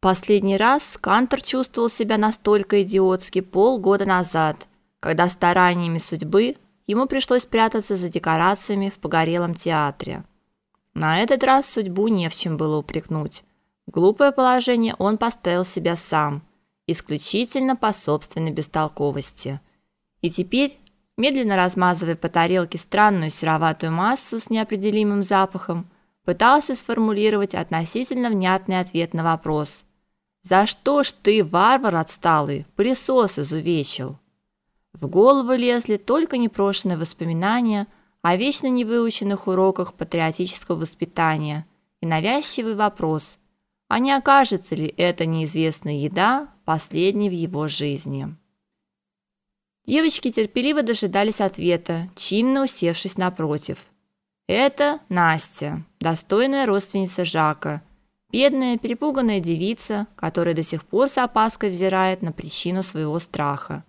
Последний раз Кантор чувствовал себя настолько идиотски полгода назад, когда стараниями судьбы ему пришлось прятаться за декорациями в погорелом театре. На этот раз судьбу не в чем было упрекнуть. Глупое положение он поставил себя сам, исключительно по собственной бестолковости. И теперь, медленно размазывая по тарелке странную сероватую массу с неопределимым запахом, пытался сформулировать относительно внятный ответ на вопрос – за что ж ты, варвар отсталый, пылесос изувечил? В голову лезли только непрошенные воспоминания о вечно невыученных уроках патриотического воспитания и навязчивый вопрос: а не окажется ли эта неизвестная еда последней в его жизни? Девочки терпеливо дожидались ответа, чинно усевшись напротив. Это Настя, достойная родственница Жака Бедная, перепуганная девица, которая до сих пор с опаской взирает на причину своего страха.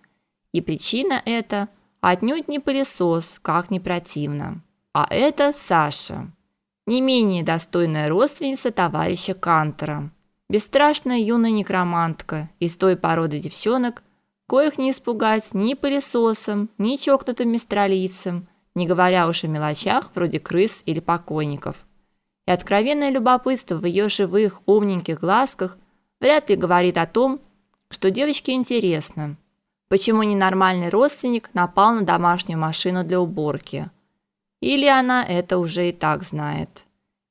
И причина эта отнюдь не пылесос, как ни противно, а это Саша, не менее достойная родственница товарища Кантера, бесстрашная юная некромантка из той породы девчонок, коих не испугать ни пылесосом, ни чокнутым мистралийцем, не говоря уж о мелочах вроде крыс или покойников и откровенное любопытство в ее живых, умненьких глазках вряд ли говорит о том, что девочке интересно, почему ненормальный родственник напал на домашнюю машину для уборки. Или она это уже и так знает.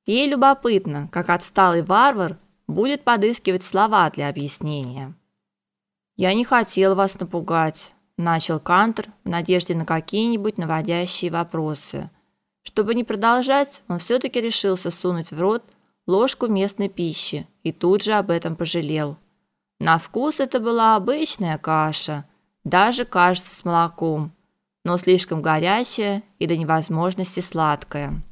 Ей любопытно, как отсталый варвар будет подыскивать слова для объяснения. Я не хотел вас напугать, начал Кантер в надежде на какие-нибудь наводящие вопросы. Чтобы не продолжать, он все таки решился сунуть в рот ложку местной пищи и тут же об этом пожалел. На вкус это была обычная каша, даже, кажется, с молоком, но слишком горячая и до невозможности сладкая.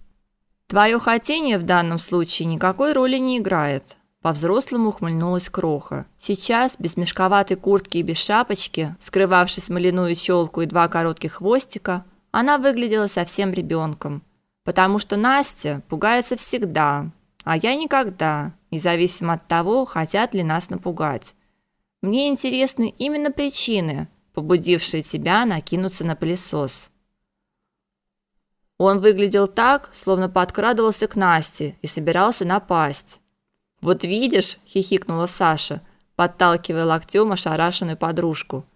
Твое хотение в данном случае никакой роли не играет. По-взрослому ухмыльнулась Кроха. Сейчас, без мешковатой куртки и без шапочки, скрывавшей смоляную челку и два коротких хвостика, она выглядела совсем ребенком потому что Настя пугается всегда, а я никогда, независимо от того, хотят ли нас напугать. Мне интересны именно причины, побудившие тебя накинуться на пылесос. Он выглядел так, словно подкрадывался к Насте и собирался напасть. Вот видишь, хихикнула Саша, подталкивая локтем ошарашенную подружку.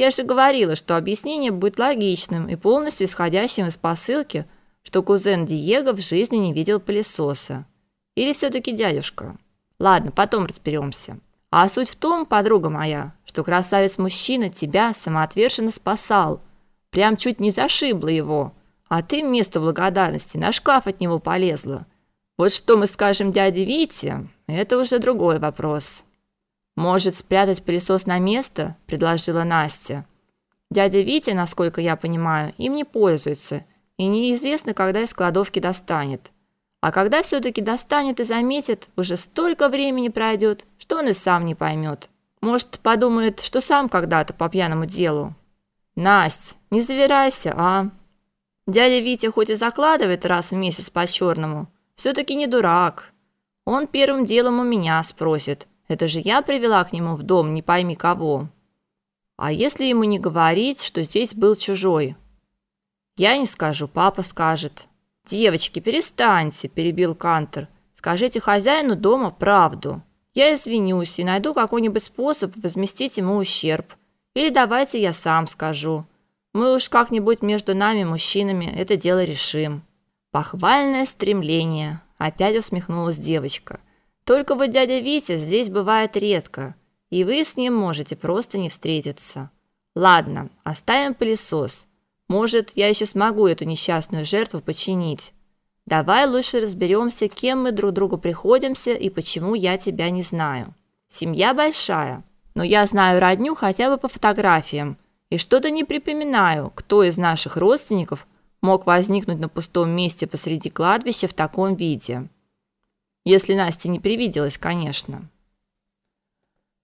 Я же говорила, что объяснение будет логичным и полностью исходящим из посылки – что кузен Диего в жизни не видел пылесоса. Или все таки дядюшка? Ладно, потом разберемся. А суть в том, подруга моя, что красавец-мужчина тебя самоотверженно спасал, прям чуть не зашибло его, а ты вместо благодарности на шкаф от него полезла. Вот что мы скажем дяде Вите, это уже другой вопрос. Может, спрятать пылесос на место, предложила Настя. Дядя Витя, насколько я понимаю, им не пользуется и неизвестно, когда из кладовки достанет. А когда все таки достанет и заметит, уже столько времени пройдет, что он и сам не поймет. Может, подумает, что сам когда-то по пьяному делу. Насть, не завирайся, а? Дядя Витя хоть и закладывает раз в месяц по черному все таки не дурак. Он первым делом у меня спросит: "Это же я привела к нему в дом, не пойми кого". А если ему не говорить, что здесь был чужой? Я не скажу, папа скажет. Девочки, перестаньте, перебил Кантер. Скажите хозяину дома правду. Я извинюсь и найду какой-нибудь способ возместить ему ущерб. Или давайте я сам скажу. Мы уж как-нибудь между нами, мужчинами, это дело решим. Похвальное стремление, опять усмехнулась девочка. Только вот дядя Витя здесь бывает редко, и вы с ним можете просто не встретиться. Ладно, оставим пылесос. Может, я еще смогу эту несчастную жертву починить. Давай лучше разберемся, кем мы друг другу приходимся и почему я тебя не знаю. Семья большая, но я знаю родню хотя бы по фотографиям, и что-то не припоминаю, кто из наших родственников мог возникнуть на пустом месте посреди кладбища в таком виде. Если Насте не привиделось, конечно.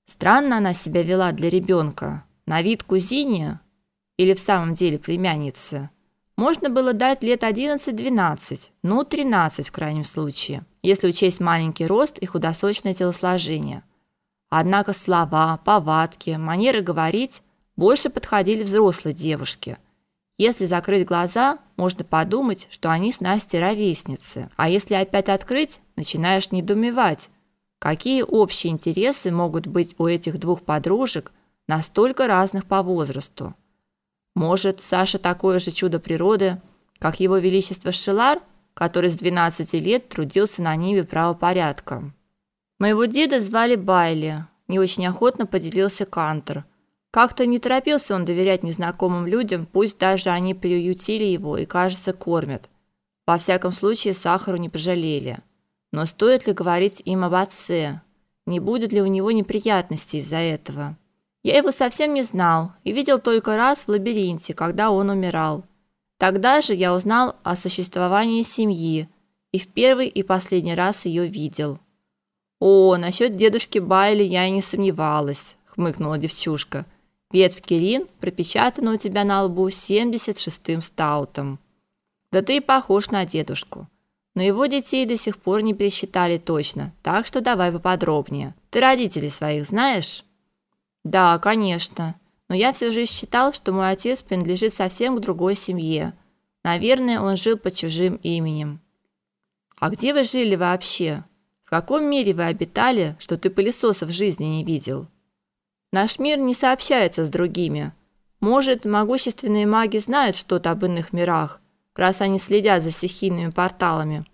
Странно она себя вела для ребенка. На вид кузине или в самом деле племянница, можно было дать лет 11-12, ну 13 в крайнем случае, если учесть маленький рост и худосочное телосложение. Однако слова, повадки, манеры говорить больше подходили взрослой девушке. Если закрыть глаза, можно подумать, что они с Настей ровесницы. А если опять открыть, начинаешь недоумевать, какие общие интересы могут быть у этих двух подружек, настолько разных по возрасту. Может, Саша такое же чудо природы, как его величество Шелар, который с 12 лет трудился на ниве правопорядка. Моего деда звали Байли, не очень охотно поделился Кантер. Как-то не торопился он доверять незнакомым людям, пусть даже они приютили его и, кажется, кормят. Во всяком случае, сахару не пожалели. Но стоит ли говорить им об отце? Не будет ли у него неприятностей из-за этого? Я его совсем не знал и видел только раз в лабиринте, когда он умирал. Тогда же я узнал о существовании семьи и в первый и последний раз ее видел. О, насчет дедушки Байли я и не сомневалась, хмыкнула девчушка. Ветвь Кирин пропечатана у тебя на лбу 76-м стаутом. Да ты и похож на дедушку. Но его детей до сих пор не пересчитали точно, так что давай поподробнее. Ты родителей своих знаешь? Да, конечно. Но я все же считал, что мой отец принадлежит совсем к другой семье. Наверное, он жил под чужим именем. А где вы жили вообще? В каком мире вы обитали, что ты пылесоса в жизни не видел? Наш мир не сообщается с другими. Может, могущественные маги знают что-то об иных мирах, раз они следят за стихийными порталами.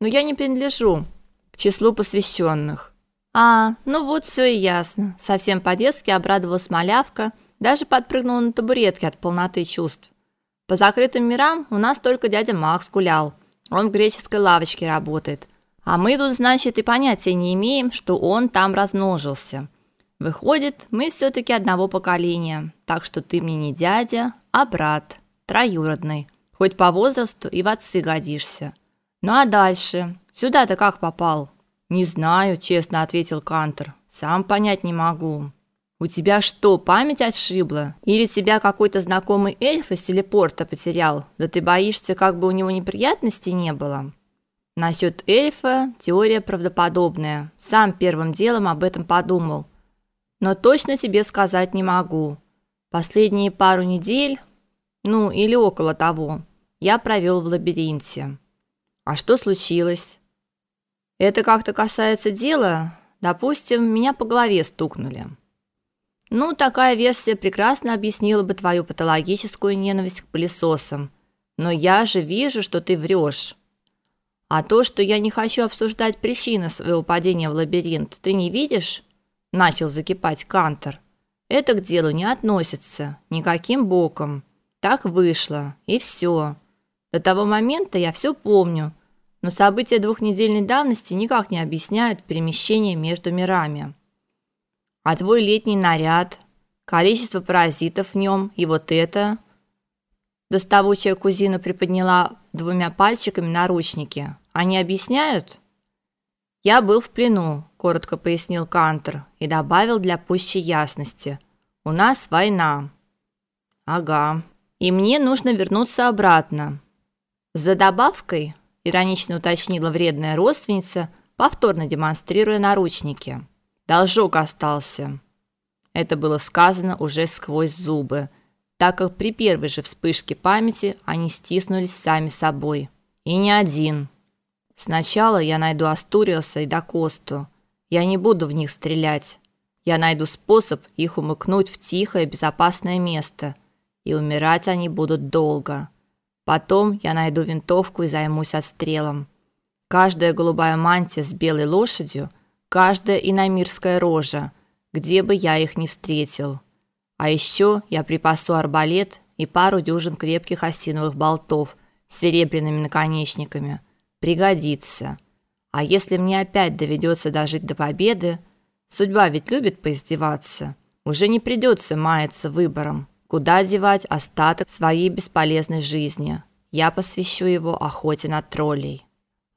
Но я не принадлежу к числу посвященных. А, ну вот все и ясно. Совсем по-детски обрадовалась малявка, даже подпрыгнула на табуретке от полноты чувств. По закрытым мирам у нас только дядя Макс гулял. Он в греческой лавочке работает. А мы тут, значит, и понятия не имеем, что он там размножился. Выходит, мы все таки одного поколения. Так что ты мне не дядя, а брат, троюродный. Хоть по возрасту и в отцы годишься. Ну а дальше? Сюда ты как попал? Не знаю, честно ответил Кантер. Сам понять не могу. У тебя что, память отшибла? Или тебя какой-то знакомый эльф из телепорта потерял? Да ты боишься, как бы у него неприятностей не было? Насчет эльфа теория правдоподобная. Сам первым делом об этом подумал. Но точно тебе сказать не могу. Последние пару недель, ну или около того, я провел в лабиринте. А что случилось? Это как-то касается дела. Допустим, меня по голове стукнули. Ну, такая версия прекрасно объяснила бы твою патологическую ненависть к пылесосам. Но я же вижу, что ты врешь. А то, что я не хочу обсуждать причины своего падения в лабиринт, ты не видишь? Начал закипать Кантер. Это к делу не относится никаким боком. Так вышло, и все. До того момента я все помню, но события двухнедельной давности никак не объясняют перемещение между мирами. А твой летний наряд, количество паразитов в нем и вот это Доставучая кузина приподняла двумя пальчиками наручники. Они объясняют? Я был в плену, коротко пояснил Кантер и добавил для пущей ясности: у нас война. Ага. И мне нужно вернуться обратно. За добавкой, иронично уточнила вредная родственница, повторно демонстрируя наручники. Должок остался. Это было сказано уже сквозь зубы так как при первой же вспышке памяти они стиснулись сами собой. И не один. Сначала я найду Астуриоса и Дакосту. Я не буду в них стрелять. Я найду способ их умыкнуть в тихое, безопасное место, и умирать они будут долго. Потом я найду винтовку и займусь отстрелом. Каждая голубая мантия с белой лошадью, каждая иномирская рожа, где бы я их ни встретил. А еще я припасу арбалет и пару дюжин крепких осиновых болтов с серебряными наконечниками. Пригодится. А если мне опять доведется дожить до победы, судьба ведь любит поиздеваться. Уже не придется маяться выбором, куда девать остаток своей бесполезной жизни. Я посвящу его охоте на троллей.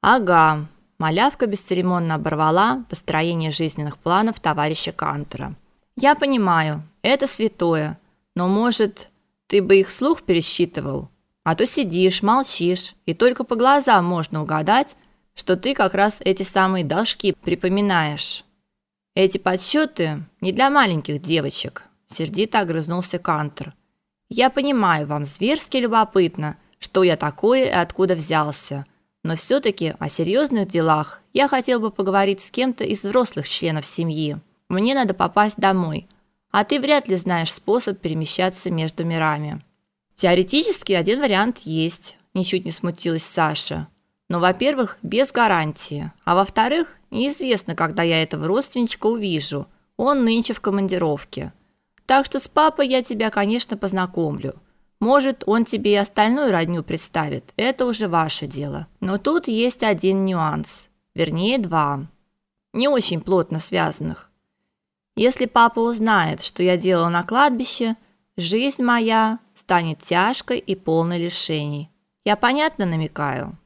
Ага. Малявка бесцеремонно оборвала построение жизненных планов товарища Кантера. Я понимаю, это святое. Но, может, ты бы их слух пересчитывал? А то сидишь, молчишь, и только по глазам можно угадать, что ты как раз эти самые должки припоминаешь. Эти подсчеты не для маленьких девочек, сердито огрызнулся Кантер. Я понимаю, вам зверски любопытно, что я такое и откуда взялся. Но все таки о серьезных делах я хотел бы поговорить с кем-то из взрослых членов семьи. Мне надо попасть домой, а ты вряд ли знаешь способ перемещаться между мирами. Теоретически один вариант есть, ничуть не смутилась Саша. Но, во-первых, без гарантии, а во-вторых, неизвестно, когда я этого родственничка увижу. Он нынче в командировке. Так что с папой я тебя, конечно, познакомлю. Может, он тебе и остальную родню представит. Это уже ваше дело. Но тут есть один нюанс, вернее, два. Не очень плотно связанных. Если папа узнает, что я делала на кладбище, жизнь моя станет тяжкой и полной лишений. Я понятно намекаю.